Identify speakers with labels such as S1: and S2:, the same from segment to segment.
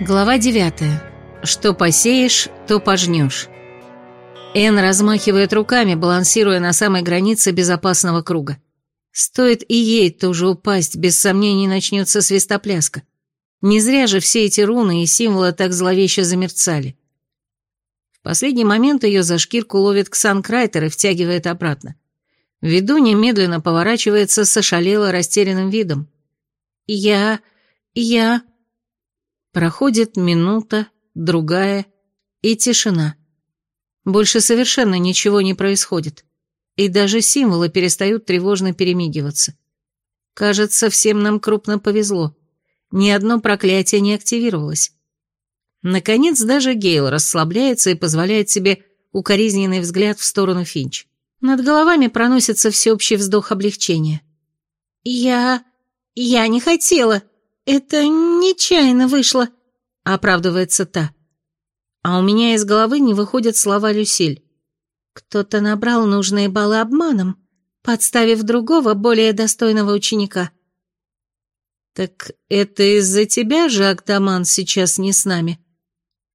S1: Глава 9. Что посеешь, то пожнешь. Эн размахивает руками, балансируя на самой границе безопасного круга. Стоит и ей тоже упасть, без сомнений начнется свистопляска. Не зря же все эти руны и символы так зловеще замерцали. В последний момент ее за шкирку ловит Ксан Крайтер и втягивает обратно. Ведунья медленно поворачивается с ошалело растерянным видом. «Я... я...» Проходит минута, другая и тишина. Больше совершенно ничего не происходит. И даже символы перестают тревожно перемигиваться. Кажется, всем нам крупно повезло. Ни одно проклятие не активировалось. Наконец, даже Гейл расслабляется и позволяет себе укоризненный взгляд в сторону Финч. Над головами проносится всеобщий вздох облегчения. «Я... я не хотела», «Это нечаянно вышло», — оправдывается та. А у меня из головы не выходят слова Люсиль. Кто-то набрал нужные баллы обманом, подставив другого, более достойного ученика. «Так это из-за тебя же Актаман сейчас не с нами?»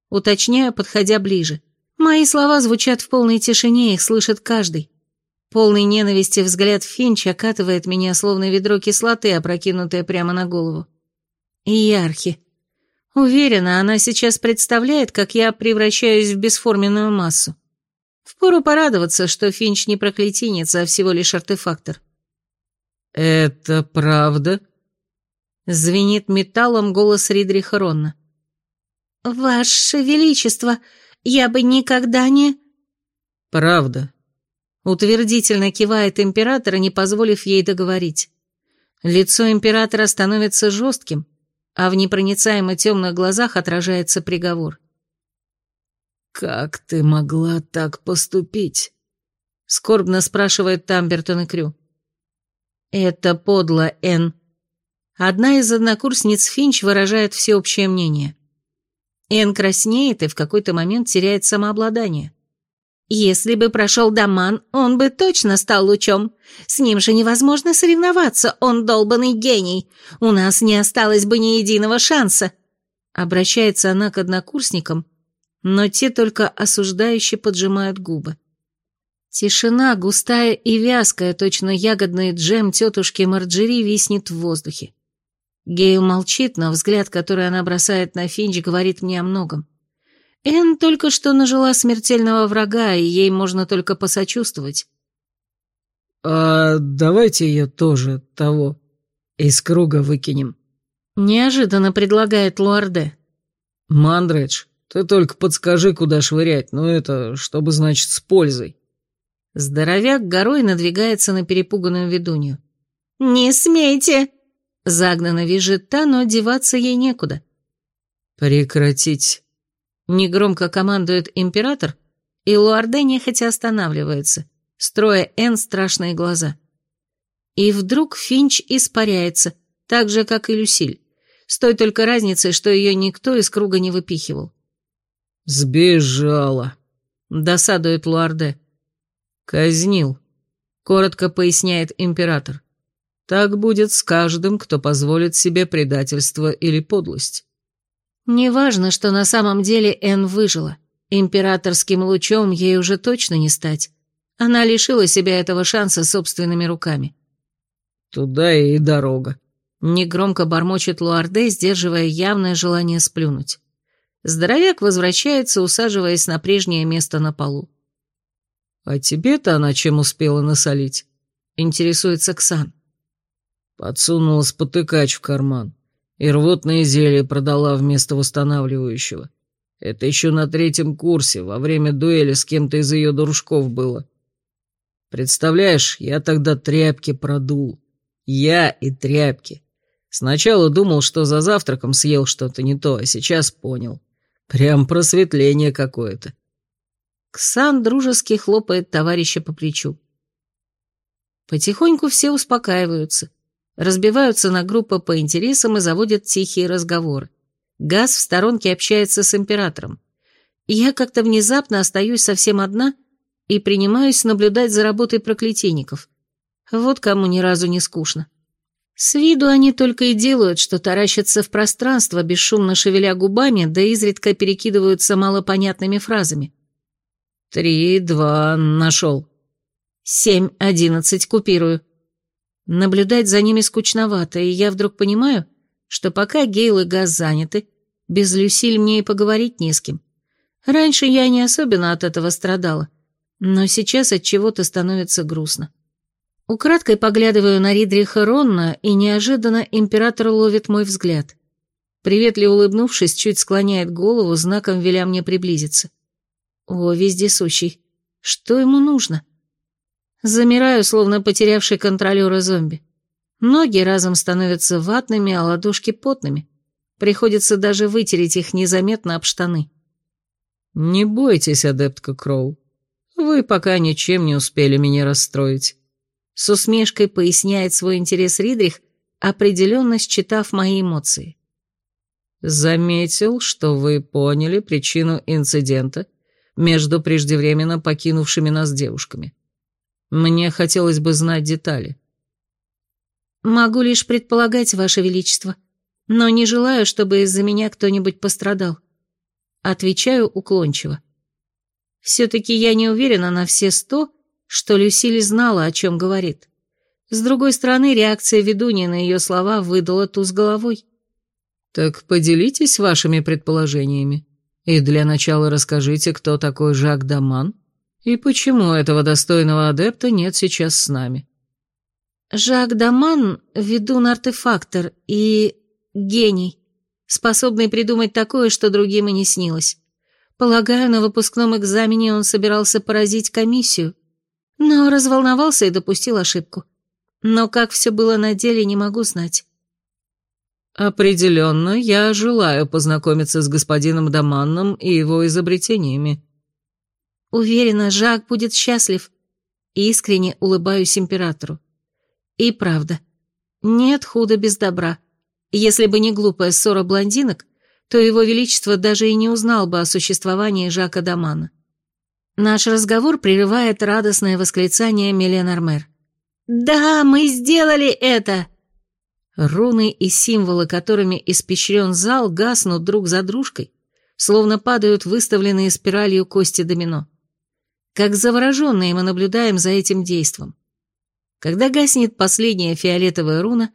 S1: Уточняю, подходя ближе. Мои слова звучат в полной тишине, их слышит каждый. Полный ненависти взгляд Финч окатывает меня, словно ведро кислоты, опрокинутое прямо на голову. И Ярхи. Уверена, она сейчас представляет, как я превращаюсь в бесформенную массу. Впору порадоваться, что Финч не проклятийница, а всего лишь артефактор.
S2: «Это правда?»
S1: Звенит металлом голос Ридриха Ронна. «Ваше Величество, я бы никогда не...»
S2: «Правда», — утвердительно кивает император, не позволив ей договорить. Лицо императора становится жестким, а в непроницаемо темных глазах отражается приговор. «Как ты могла так поступить?» — скорбно спрашивает Тамбертон и Крю. «Это подло, Энн». Одна из однокурсниц Финч выражает всеобщее мнение. Энн краснеет и в какой-то момент теряет самообладание. Если бы прошел Даман, он бы точно стал лучом. С ним же невозможно соревноваться, он долбанный гений. У нас не осталось бы ни единого шанса. Обращается она к однокурсникам, но те только осуждающе поджимают губы. Тишина, густая и вязкая, точно ягодный джем тетушки Марджери виснет в воздухе. Гейл молчит, но взгляд, который она бросает на Финч, говорит мне о многом. Энн только что нажила смертельного врага, и ей можно только посочувствовать. «А давайте ее тоже того из круга выкинем», —
S1: неожиданно предлагает Луарде.
S2: «Мандредж, ты только подскажи, куда швырять, ну это, чтобы, значит, с пользой».
S1: Здоровяк горой надвигается на перепуганную ведунью. «Не смейте!» Загнанно визжит та, но деваться ей некуда.
S2: «Прекратить!»
S1: Негромко командует император, и Луарде нехотя останавливается, строя Эн страшные глаза. И вдруг Финч испаряется, так же, как и Люсиль, с той только разницей, что ее никто из круга не выпихивал.
S2: «Сбежала», —
S1: досадует Луарде.
S2: «Казнил», — коротко поясняет император. «Так будет с каждым, кто позволит себе предательство или подлость».
S1: Неважно, что на самом деле Энн выжила. Императорским лучом ей уже точно не стать. Она лишила себя этого шанса собственными руками.
S2: «Туда и дорога», —
S1: негромко бормочет Луарде, сдерживая явное желание сплюнуть. Здоровяк возвращается, усаживаясь на прежнее место на полу.
S2: «А тебе-то она чем успела насолить?»
S1: — интересуется Ксан.
S2: Подсунула спотыкач в карман и рвотное зелье продала вместо восстанавливающего. Это еще на третьем курсе, во время дуэли с кем-то из ее дружков было. Представляешь, я тогда тряпки продул. Я и тряпки. Сначала думал, что за завтраком съел что-то не то, а сейчас понял. Прям просветление какое-то.
S1: Ксан дружески хлопает товарища по плечу. Потихоньку все успокаиваются разбиваются на группы по интересам и заводят тихие разговоры. Газ в сторонке общается с императором. я как-то внезапно остаюсь совсем одна и принимаюсь наблюдать за работой проклятийников. Вот кому ни разу не скучно. С виду они только и делают, что таращатся в пространство, бесшумно шевеля губами, да изредка перекидываются малопонятными фразами.
S2: «Три, два, нашел».
S1: «Семь, одиннадцать, купирую». Наблюдать за ними скучновато, и я вдруг понимаю, что пока Гейл и Газ заняты, без Люсиль мне и поговорить не с кем. Раньше я не особенно от этого страдала, но сейчас от чего-то становится грустно. Украдкой поглядываю на Ридриха Ронна, и неожиданно император ловит мой взгляд. Приветливо улыбнувшись, чуть склоняет голову, знаком веля мне приблизиться. О, вездесущий, что ему нужно? Замираю, словно потерявший контролера зомби. Ноги разом становятся ватными, а ладошки потными. Приходится даже вытереть их незаметно об штаны.
S2: «Не бойтесь, адептка Кроу. Вы пока ничем не успели меня расстроить.
S1: С усмешкой поясняет свой интерес Ридрих, определенно считав мои эмоции.
S2: Заметил, что вы поняли причину инцидента между преждевременно покинувшими нас девушками. Мне хотелось бы знать детали.
S1: Могу лишь предполагать, Ваше Величество, но не желаю, чтобы из-за меня кто-нибудь пострадал. Отвечаю уклончиво. Все-таки я не уверена на все сто, что Люсиль знала, о чем говорит. С другой стороны, реакция ведуньи на ее слова выдала туз головой.
S2: «Так поделитесь вашими предположениями. И для начала расскажите, кто такой Жак Даман и почему этого достойного адепта нет сейчас с нами».
S1: «Жак Даман — ведун-артефактор и... гений, способный придумать такое, что другим и не снилось. Полагаю, на выпускном экзамене он собирался поразить комиссию, но разволновался и допустил ошибку. Но как все было на деле, не могу знать.
S2: «Определенно, я желаю познакомиться с господином Даманном и его изобретениями».
S1: Уверена, Жак будет счастлив. Искренне улыбаюсь императору. И правда, нет худа без добра. Если бы не глупая ссора блондинок, то его величество даже и не узнал бы о существовании Жака Дамана. Наш разговор прерывает радостное восклицание Милен Армер. «Да, мы сделали это!» Руны и символы, которыми испещрен зал, гаснут друг за дружкой, словно падают выставленные спиралью кости домино. Как завороженные мы наблюдаем за этим действом. Когда гаснет последняя фиолетовая руна,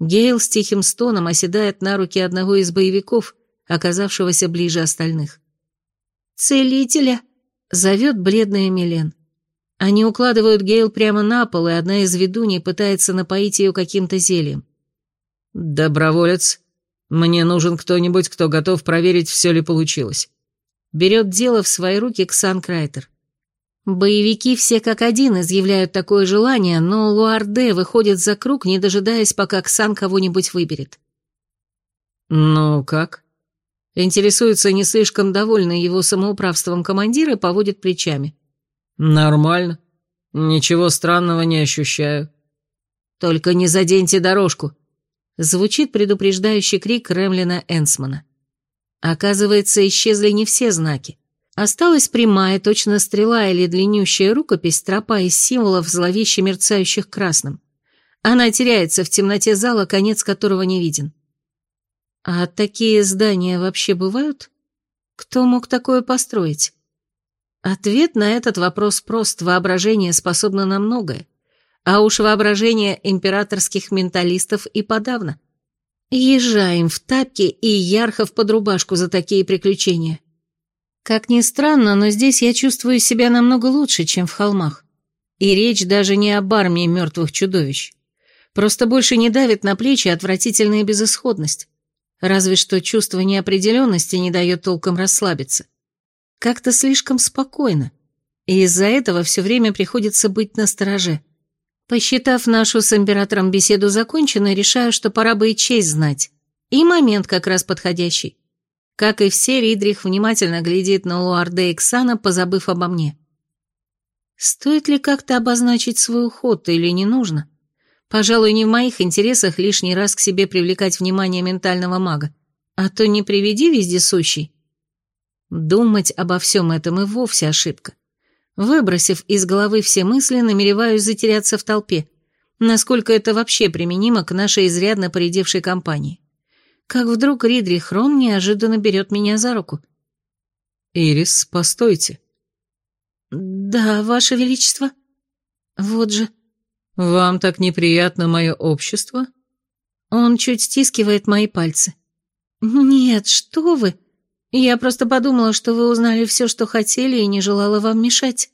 S1: Гейл с тихим стоном оседает на руки одного из боевиков, оказавшегося ближе остальных. «Целителя!» Зовет бледная Милен. Они укладывают Гейл прямо на пол, и одна из ведуней пытается напоить ее каким-то зельем.
S2: «Доброволец, мне нужен кто-нибудь, кто готов проверить, все ли получилось».
S1: Берет дело в свои руки Ксан Крайтер. Боевики все как один изъявляют такое желание, но Луарде выходит за круг, не дожидаясь, пока Ксан кого-нибудь выберет.
S2: «Ну как?»
S1: Интересуется не слишком довольный его самоуправством командир и поводит плечами.
S2: «Нормально. Ничего странного не ощущаю».
S1: «Только не заденьте дорожку», — звучит предупреждающий крик Ремлина Энсмана. Оказывается, исчезли не все знаки. Осталась прямая, точно стрела или длиннющая рукопись, тропа из символов, зловеще мерцающих красным. Она теряется в темноте зала, конец которого не виден. А такие здания вообще бывают? Кто мог такое построить? Ответ на этот вопрос прост, воображение способно на многое. А уж воображение императорских менталистов и подавно. Езжаем в тапки и ярхов под рубашку за такие приключения. Как ни странно, но здесь я чувствую себя намного лучше, чем в холмах. И речь даже не об армии мертвых чудовищ. Просто больше не давит на плечи отвратительная безысходность. Разве что чувство неопределенности не дает толком расслабиться. Как-то слишком спокойно. И из-за этого все время приходится быть настороже. Посчитав нашу с императором беседу законченной, решаю, что пора бы и честь знать. И момент как раз подходящий. Как и все, Ридрих внимательно глядит на Луарде и Ксана, позабыв обо мне. Стоит ли как-то обозначить свой уход или не нужно? Пожалуй, не в моих интересах лишний раз к себе привлекать внимание ментального мага. А то не приведи вездесущий. Думать обо всем этом и вовсе ошибка. Выбросив из головы все мысли, намереваюсь затеряться в толпе. насколько это вообще применимо к нашей изрядно поредевшей компании. Как вдруг Ридри Хрон неожиданно берет меня за руку.
S2: «Ирис, постойте».
S1: «Да, Ваше Величество. Вот же».
S2: «Вам так неприятно мое общество?»
S1: Он чуть стискивает мои пальцы. «Нет, что вы. Я просто подумала, что вы узнали все, что хотели, и не желала вам мешать».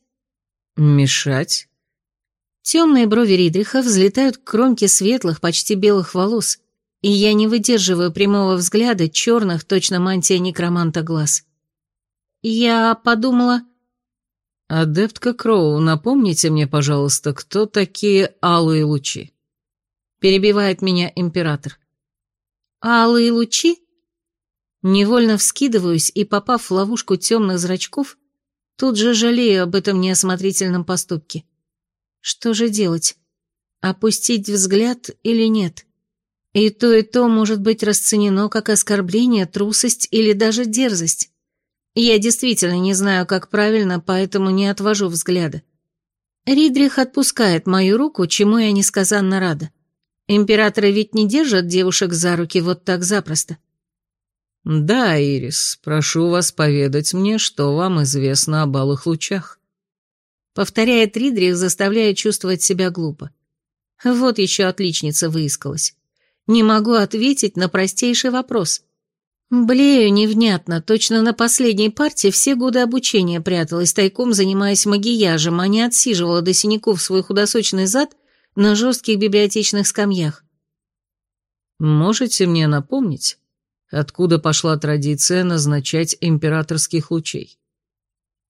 S2: «Мешать?»
S1: Темные брови Ридриха взлетают к кромке светлых, почти белых волос, и я не выдерживаю прямого взгляда черных, точно мантия некроманта глаз. Я подумала...
S2: «Адептка Кроу, напомните мне, пожалуйста, кто такие алые лучи?»
S1: Перебивает меня император. «Алые лучи?» Невольно вскидываюсь и, попав в ловушку темных зрачков, тут же жалею об этом неосмотрительном поступке. Что же делать? Опустить взгляд или нет? И то, и то может быть расценено как оскорбление, трусость или даже дерзость. Я действительно не знаю, как правильно, поэтому не отвожу взгляда. Ридрих отпускает мою руку, чему я несказанно рада. Императоры ведь не держат девушек за руки вот так запросто.
S2: «Да, Ирис, прошу вас поведать мне, что вам известно о балых лучах».
S1: Повторяет Ридрих, заставляя чувствовать себя глупо. Вот еще отличница выискалась. Не могу ответить на простейший вопрос. Блею невнятно, точно на последней партии все годы обучения пряталась, тайком занимаясь магияжем, а не отсиживала до синяков свой худосочный зад на жестких библиотечных скамьях.
S2: «Можете мне напомнить, откуда пошла традиция назначать императорских лучей?»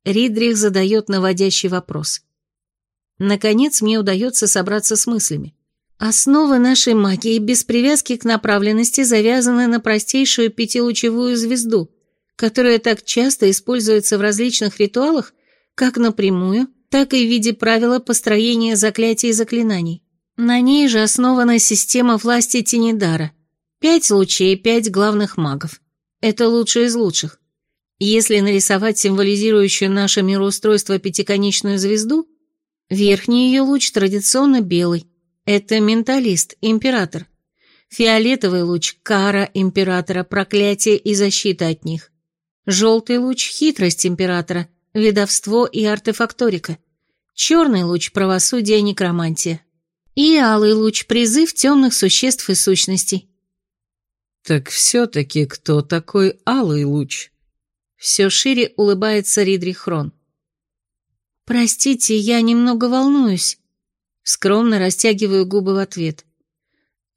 S1: Ридрих задает наводящий вопрос. Наконец мне удается собраться с мыслями. Основы нашей магии без привязки к направленности завязаны на простейшую пятилучевую звезду, которая так часто используется в различных ритуалах, как напрямую, так и в виде правила построения заклятий и заклинаний. На ней же основана система власти Тинидара. Пять лучей, пять главных магов. Это лучшие из лучших. Если нарисовать символизирующую наше мироустройство пятиконечную звезду, верхний ее луч традиционно белый. Это менталист, император. Фиолетовый луч – кара императора, проклятие и защита от них. Желтый луч – хитрость императора, ведовство и артефакторика. Черный луч – правосудие, некромантия. И алый луч – призыв темных существ и сущностей.
S2: Так все-таки кто такой алый луч?
S1: Все шире улыбается Ридрих Хрон. «Простите, я немного волнуюсь». Скромно растягиваю губы в ответ.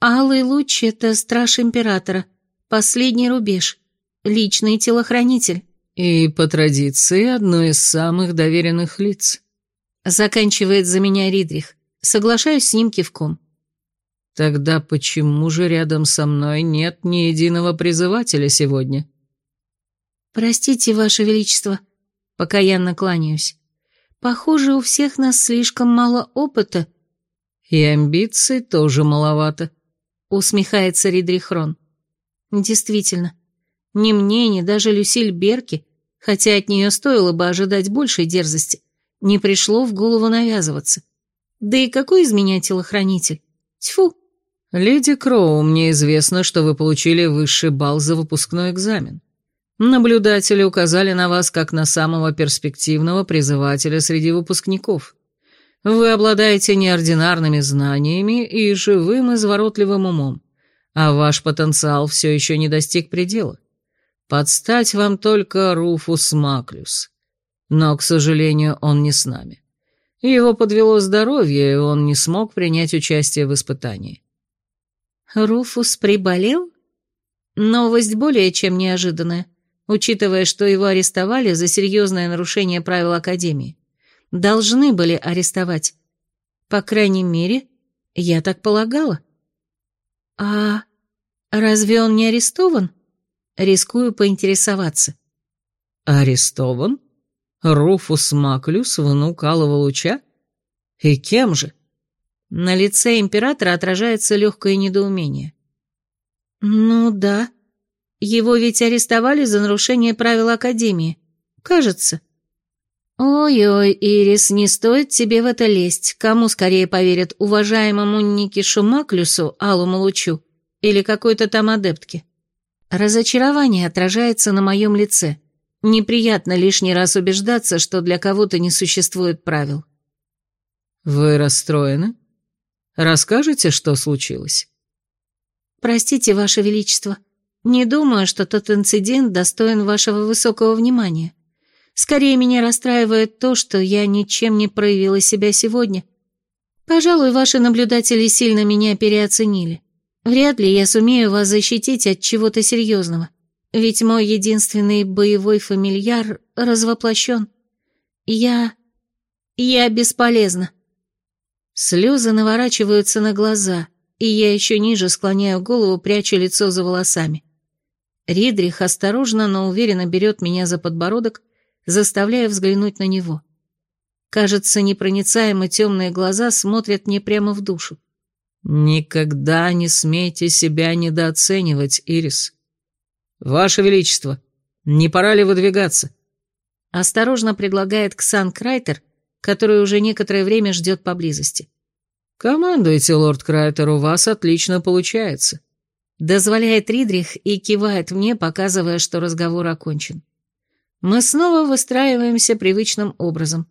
S1: «Алый луч — это страж императора, последний рубеж, личный телохранитель».
S2: «И по традиции одно из самых доверенных лиц», —
S1: заканчивает за меня Ридрих. Соглашаюсь с ним кивком.
S2: «Тогда почему же рядом со мной нет ни единого призывателя сегодня?»
S1: «Простите, Ваше Величество», — покаянно кланяюсь. «Похоже, у всех нас слишком мало опыта».
S2: «И амбиций тоже маловато», — усмехается Ридрихрон.
S1: «Действительно, ни мне, ни даже Люсиль Берки, хотя от нее стоило бы ожидать большей дерзости, не пришло в голову навязываться. Да и какой из меня телохранитель? Тьфу!»
S2: «Леди Кроу, мне известно, что вы получили высший балл за выпускной экзамен. Наблюдатели указали на вас как на самого перспективного призывателя среди выпускников. Вы обладаете неординарными знаниями и живым изворотливым умом, а ваш потенциал все еще не достиг предела. Подстать вам только Руфус Маклюс. Но, к сожалению, он не с нами. Его подвело здоровье, и он не смог принять участие в испытании.
S1: Руфус приболел? Новость более чем неожиданная учитывая, что его арестовали за серьезное нарушение правил Академии. Должны были арестовать. По крайней мере, я так полагала. А разве он не арестован? Рискую поинтересоваться.
S2: Арестован? Руфус Маклюс, внук Алого Луча? И кем же?
S1: На лице императора отражается легкое недоумение. «Ну да», его ведь арестовали за нарушение правил Академии. Кажется. «Ой-ой, Ирис, не стоит тебе в это лезть. Кому скорее поверят, уважаемому Нике Шумаклюсу, Алому Лучу, или какой-то там адептке?» Разочарование отражается на моем лице. Неприятно лишний раз убеждаться, что для кого-то не существует правил.
S2: «Вы расстроены? Расскажете, что случилось?»
S1: «Простите, Ваше Величество, не думаю, что тот инцидент достоин вашего высокого внимания. Скорее меня расстраивает то, что я ничем не проявила себя сегодня. Пожалуй, ваши наблюдатели сильно меня переоценили. Вряд ли я сумею вас защитить от чего-то серьезного, ведь мой единственный боевой фамильяр развоплощен. Я... я бесполезна. Слезы наворачиваются на глаза, и я еще ниже склоняю голову, пряча лицо за волосами. Ридрих осторожно, но уверенно берет меня за подбородок заставляя взглянуть на него. Кажется, непроницаемо темные глаза смотрят мне прямо в душу.
S2: «Никогда не смейте себя недооценивать, Ирис. Ваше Величество, не пора ли выдвигаться?»
S1: Осторожно предлагает Ксан Крайтер, который уже некоторое время ждет поблизости.
S2: «Командуйте, лорд Крайтер, у вас отлично получается»,
S1: дозволяет Ридрих и кивает мне, показывая, что разговор окончен. Мы снова выстраиваемся привычным образом.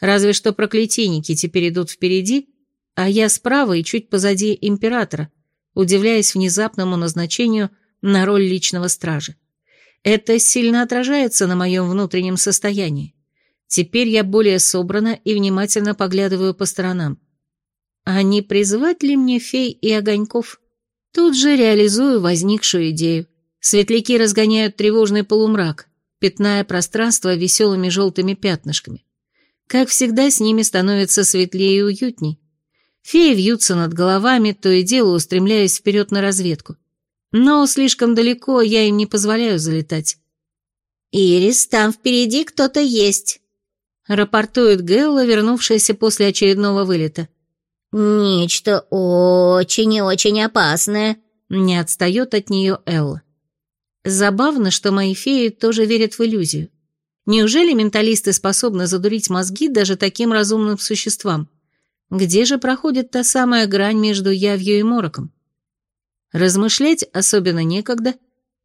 S1: Разве что проклятийники теперь идут впереди, а я справа и чуть позади императора, удивляясь внезапному назначению на роль личного стража. Это сильно отражается на моем внутреннем состоянии. Теперь я более собрана и внимательно поглядываю по сторонам. А не призывать ли мне фей и огоньков? Тут же реализую возникшую идею. Светляки разгоняют тревожный полумрак, пятная пространство веселыми желтыми пятнышками. Как всегда, с ними становится светлее и уютней. Феи вьются над головами, то и дело устремляясь вперед на разведку. Но слишком далеко я им не позволяю залетать.
S3: «Ирис, там впереди кто-то есть», —
S1: рапортует Гелла, вернувшаяся после очередного вылета.
S3: «Нечто очень и очень опасное», —
S1: не отстает от нее Элла. Забавно, что мои феи тоже верят в иллюзию. Неужели менталисты способны задурить мозги даже таким разумным существам? Где же проходит та самая грань между явью и мороком? Размышлять особенно некогда,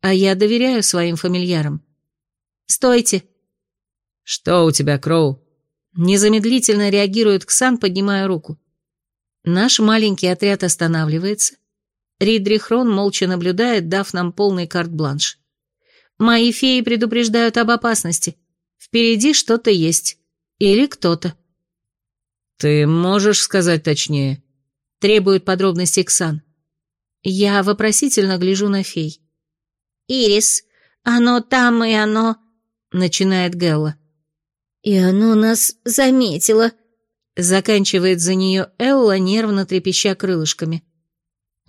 S1: а я доверяю своим фамильярам. «Стойте!»
S2: «Что у тебя, Кроу?»
S1: Незамедлительно реагирует Ксан, поднимая руку. Наш маленький отряд останавливается, Ридрихрон молча наблюдает, дав нам полный карт-бланш. Мои феи предупреждают об опасности. Впереди что-то есть. Или кто-то.
S2: «Ты можешь сказать точнее?»
S1: Требует подробностей Ксан. Я вопросительно гляжу на фей.
S3: «Ирис, оно там и оно...»
S1: Начинает Гелла.
S3: «И оно нас заметило»,
S1: Заканчивает за нее Элла, нервно трепеща крылышками.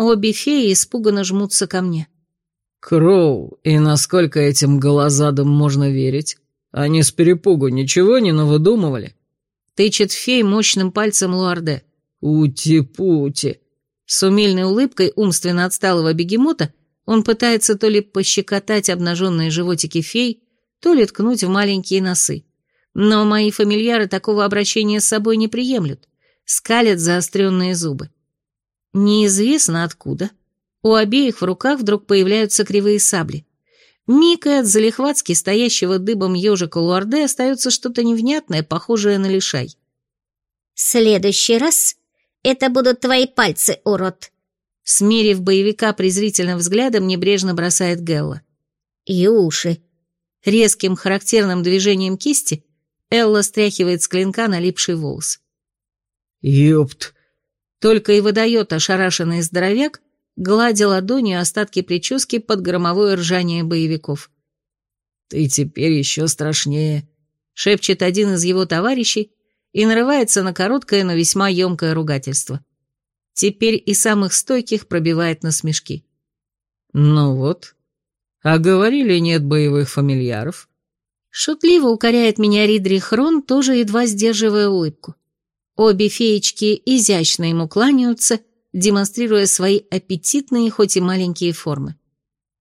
S1: Обе феи испуганно жмутся ко мне.
S2: «Кроу, и насколько этим голозадам можно верить? Они с перепугу ничего не навыдумывали?»
S1: Тычет фей мощным пальцем Луарде.
S2: «Ути-пути!»
S1: С умильной улыбкой умственно отсталого бегемота он пытается то ли пощекотать обнаженные животики фей, то ли ткнуть в маленькие носы. Но мои фамильяры такого обращения с собой не приемлют, скалят заостренные зубы. Неизвестно откуда. У обеих в руках вдруг появляются кривые сабли. Миг и от залихватски стоящего дыбом ежика Луарде остается что-то невнятное, похожее на лишай.
S3: «Следующий раз это будут твои пальцы, урод!»
S1: Смерив боевика презрительным взглядом, небрежно бросает Гелла.
S3: «И уши!»
S1: Резким характерным движением кисти Элла стряхивает с клинка налипший волос.
S2: «Ёпт!»
S1: Только и выдает ошарашенный здоровяк, гладя ладонью остатки прически под громовое ржание боевиков.
S2: «Ты теперь еще страшнее», —
S1: шепчет один из его товарищей и нарывается на короткое, но весьма емкое ругательство. Теперь и самых стойких пробивает на смешки.
S2: «Ну вот. А говорили, нет боевых фамильяров?»
S1: Шутливо укоряет меня Ридри Хрон, тоже едва сдерживая улыбку. Обе феечки изящно ему кланяются, демонстрируя свои аппетитные, хоть и маленькие формы.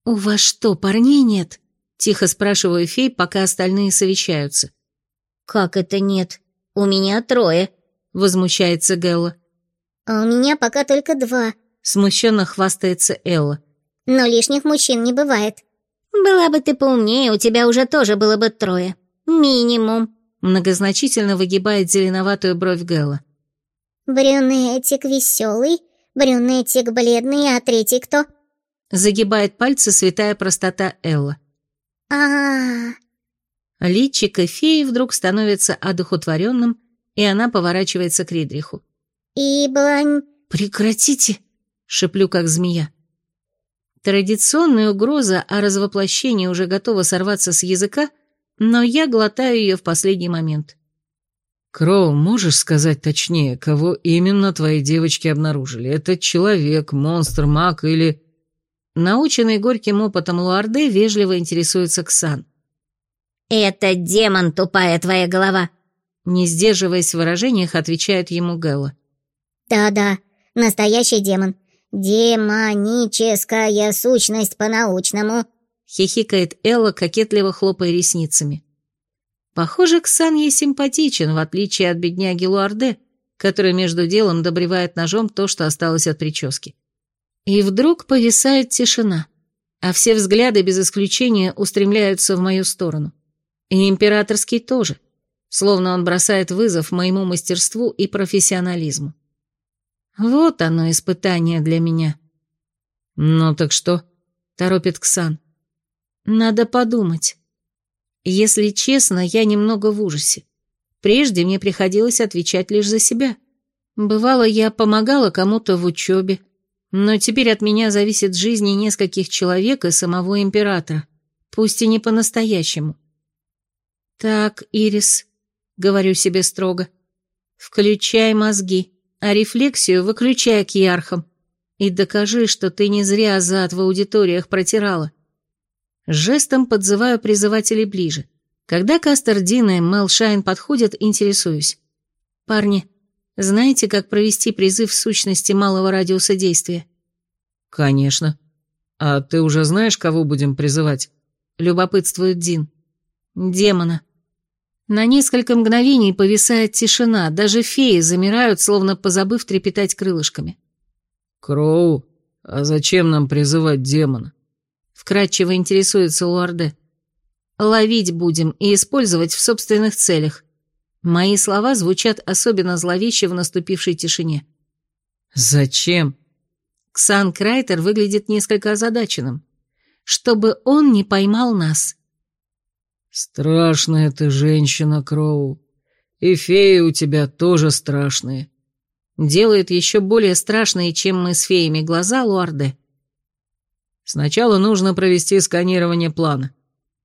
S1: «У вас что, парней нет?» – тихо спрашиваю фей, пока остальные совещаются.
S3: «Как это нет? У меня трое», —
S1: возмущается Гелла.
S3: «А у меня пока только два», —
S1: смущенно хвастается Элла.
S3: «Но лишних мужчин не бывает. Была бы ты поумнее, у тебя уже тоже было бы трое. Минимум», —
S1: многозначительно выгибает зеленоватую бровь Гелла.
S3: «Брюнетик веселый, брюнетик бледный, а третий кто?»
S1: Загибает пальцы святая простота Элла.
S3: а а,
S1: -а. Личико феи вдруг становится одухотворенным, и она поворачивается к Ридриху.
S3: «Иблань...»
S1: «Прекратите!» — шеплю, как змея. Традиционная угроза о развоплощении уже готова сорваться с языка, но я глотаю ее в последний момент.
S4: «Кроу, можешь сказать точнее, кого именно твои девочки обнаружили? Это человек, монстр, маг или...»
S1: Наученный горьким опытом Луарде вежливо интересуется Ксан.
S3: «Это демон, тупая твоя голова!»
S1: Не сдерживаясь в выражениях, отвечает ему Гэлла.
S3: «Да-да, настоящий демон. Демоническая сущность по-научному», —
S1: хихикает Элла, кокетливо хлопая ресницами. Похоже, Ксан ей симпатичен, в отличие от бедняги Луарде, который между делом добревает ножом то, что осталось от прически. И вдруг повисает тишина, а все взгляды без исключения устремляются в мою сторону. И императорский тоже, словно он бросает вызов моему мастерству и профессионализму. Вот оно, испытание для меня.
S4: «Ну так что?»
S1: — торопит Ксан. «Надо подумать. Если честно, я немного в ужасе. Прежде мне приходилось отвечать лишь за себя. Бывало, я помогала кому-то в учебе, но теперь от меня зависит жизнь нескольких человек и самого императора, пусть и не по-настоящему. «Так, Ирис», — говорю себе строго, — «включай мозги, а рефлексию выключай к ярхам, и докажи, что ты не зря зад в аудиториях протирала». Жестом подзываю призывателей ближе. Когда Кастер Дина и Мел Шайн подходят, интересуюсь. «Парни, знаете, как провести призыв в сущности малого радиуса действия?
S4: Конечно. А ты уже знаешь, кого будем призывать?
S1: Любопытствует Дин. Демона. На несколько мгновений повисает тишина, даже феи замирают, словно позабыв трепетать крылышками.
S4: Кроу, а зачем нам призывать демона?
S1: Вкратчиво интересуется Луарде. Ловить будем и использовать в собственных целях. Мои слова звучат особенно зловеще в наступившей тишине.
S4: «Зачем?»
S1: Ксан Крайтер выглядит несколько озадаченным. «Чтобы он не поймал нас».
S4: «Страшная ты женщина, Кроу. И феи у тебя тоже страшные».
S1: Делает еще более страшные, чем мы с феями, глаза Луарде.
S4: «Сначала нужно провести сканирование плана».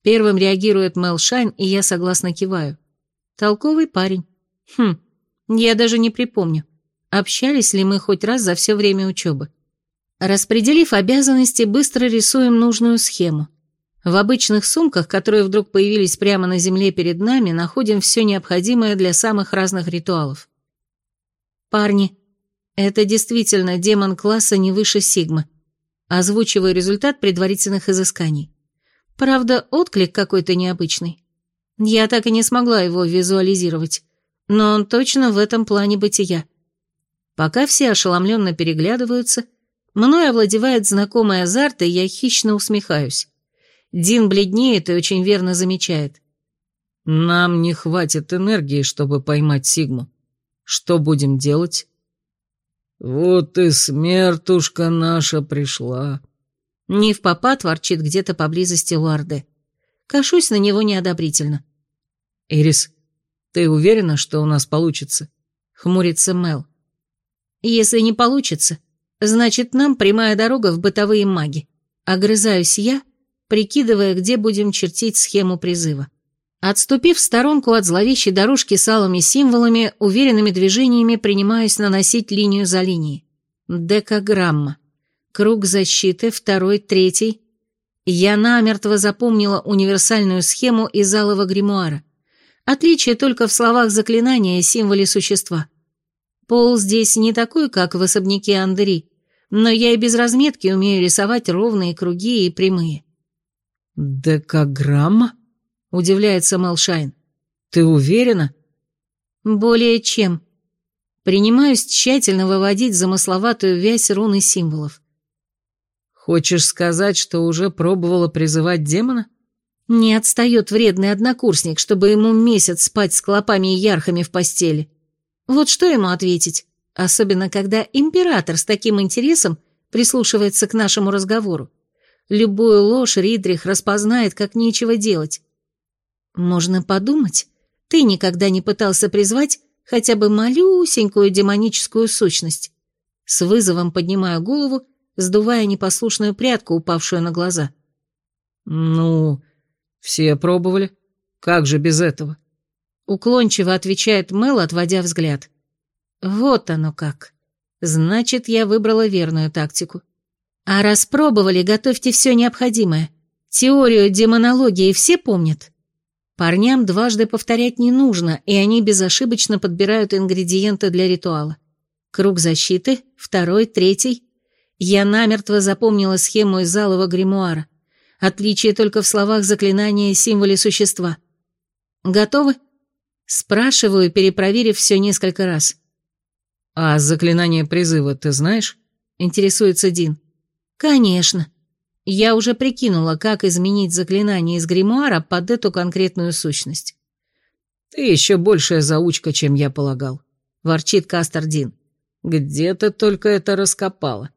S1: Первым реагирует Мел Шайн, и я согласно киваю. Толковый парень. Хм, я даже не припомню, общались ли мы хоть раз за все время учебы. Распределив обязанности, быстро рисуем нужную схему. В обычных сумках, которые вдруг появились прямо на земле перед нами, находим все необходимое для самых разных ритуалов. Парни, это действительно демон класса не выше Сигмы. Озвучиваю результат предварительных изысканий. Правда, отклик какой-то необычный. Я так и не смогла его визуализировать, но он точно в этом плане бытия. Пока все ошеломленно переглядываются, мной овладевает знакомый азарт, и я хищно усмехаюсь. Дин бледнеет и очень верно замечает.
S4: «Нам не хватит энергии, чтобы поймать Сигму. Что будем делать?» «Вот и смертушка наша пришла».
S1: Не в попад ворчит где-то поблизости Луарде. Кашусь на него неодобрительно.
S4: «Ирис, ты уверена, что у нас получится?» — хмурится Мел.
S1: «Если не получится, значит, нам прямая дорога в бытовые маги. Огрызаюсь я, прикидывая, где будем чертить схему призыва. Отступив в сторонку от зловещей дорожки с алыми символами, уверенными движениями принимаюсь наносить линию за линией. Декаграмма. Круг защиты, второй, третий. Я намертво запомнила универсальную схему из алого гримуара. Отличие только в словах заклинания и символе существа. Пол здесь не такой, как в особняке Андери, но я и без разметки умею рисовать ровные круги и прямые.
S4: «Декаграмма?»
S1: — удивляется Малшайн.
S2: Ты уверена?
S1: Более чем. Принимаюсь тщательно выводить замысловатую вязь рун и символов.
S2: Хочешь сказать, что уже пробовала призывать демона?
S1: Не отстает вредный однокурсник, чтобы ему месяц спать с клопами и ярхами в постели. Вот что ему ответить, особенно когда император с таким интересом прислушивается к нашему разговору. Любую ложь Ридрих распознает, как нечего делать. Можно подумать, ты никогда не пытался призвать хотя бы малюсенькую демоническую сущность. С вызовом поднимаю голову, сдувая непослушную прядку, упавшую на глаза.
S2: «Ну, все пробовали. Как же без этого?»
S1: Уклончиво отвечает Мэл, отводя взгляд. «Вот оно как. Значит, я выбрала верную тактику. А раз пробовали, готовьте все необходимое. Теорию демонологии все помнят?» Парням дважды повторять не нужно, и они безошибочно подбирают ингредиенты для ритуала. Круг защиты, второй, третий. Я намертво запомнила схему из залого гримуара. Отличие только в словах заклинания и символе существа. Готовы? Спрашиваю, перепроверив все несколько раз.
S2: «А заклинание призыва ты знаешь?» — интересуется Дин.
S1: «Конечно. Я уже прикинула, как изменить заклинание из гримуара под эту конкретную сущность.
S2: «Ты еще большая заучка, чем я полагал», — ворчит Кастардин. «Где ты только это раскопала?»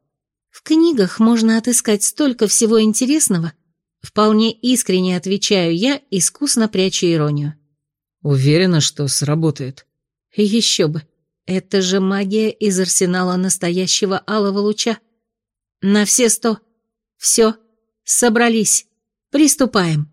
S1: «В книгах можно отыскать столько всего интересного», — вполне искренне отвечаю я, искусно прячу иронию.
S2: «Уверена, что сработает?»
S1: «Еще бы. Это же магия из арсенала настоящего алого луча. На все сто». Все, собрались, приступаем.